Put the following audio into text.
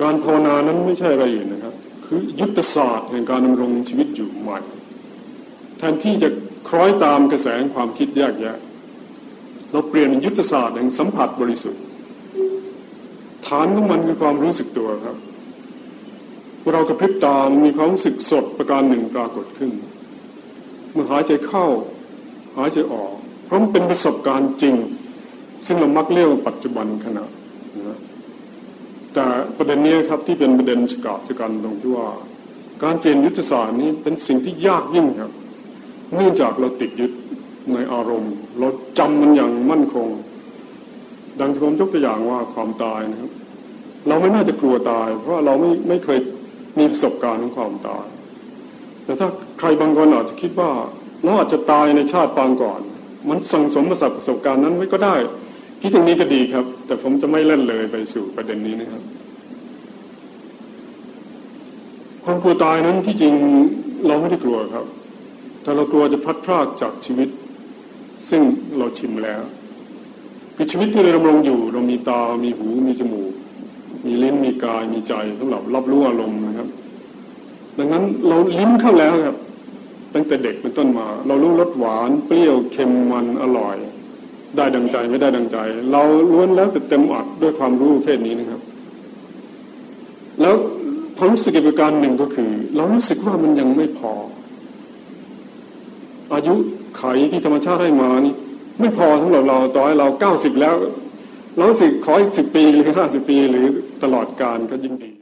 การภาวนานั้นไม่ใช่อะไรอื่นนะครับ คือยุทธศาสตร์แห่งการดำรงชีวิตอยู่ใหม่แทนที่จะคล้อยตามกระแสความคิดแยกแยะ เราเปลี่ยนยุทธศาสตร์แห่งสัมผัสบริสุทธิ์ ฐานของมันคือความรู้สึกตัวครับเรากระพริบตามมีความรู้สึกสดประการหนึ่งปรากฏขึ้นเมื่อหายใจเข้าหายใจออกเพราะมันเป็นประสบการณ์จริง ซึ่งเรามักเรียกว่าปัจจุบันขณะนะ แต่ประเด็นนี้ครับที่เป็นประเด็นฉกาจกันตรงที่ว่า การเปลี่ยนยุทธศาสตร์นี้เป็นสิ่งที่ยากยิ่งครับ เนื่องจากเราติดยึดในอารมณ์ เราจำมันอย่างมั่นคง ดังที่ผมยกตัวอย่างว่าความตายนะครับ เราไม่น่าจะกลัวตาย เพราะเราไม่ไม่เคยมีประสบการณ์ของความตาย แต่ถ้าใครบางคนอาจจะคิดว่าเราอาจจะตายในชาติปางก่อน มันสั่งสมประสบการณ์นั้นไว้ก็ได้ คิดตรงนี้ก็ดีครับ แต่ผมจะไม่เล่นเลยไปสู่ประเด็นนี้นะครับความกลัวตายนั้นที่จริงเราไม่ได้กลัวครับ แต่เรากลัวจะพลัดพรากจากชีวิต ซึ่งเราชิมแล้วคือชีวิตที่เราดำรงอยู่ เรามีตา มีหู มีจมูก มีลิ้น มีกาย มีใจสำหรับรับรู้อารมณ์นะครับ ดังนั้นเราลิ้นเข้าแล้วครับ ตั้งแต่เด็กเป็นต้นมา เรารู้รสหวาน เปรี้ยว เค็ม มัน อร่อย ได้ดังใจไม่ได้ดังใจ เราล้วนแล้วแต่เต็มอัดด้วยความรู้เพศนี้นะครับ แล้วความรู้สึกอีกประการหนึ่งก็คือ เรารู้สึกว่ามันยังไม่พอ อายุไขที่ธรรมชาติให้มานี่ ไม่พอสำหรับเราต่อให้เราเก้าสิบแล้ว เราสึกขออีกสิบปีหรือห้าสิบปีหรือตลอดการก็ยิ่งดี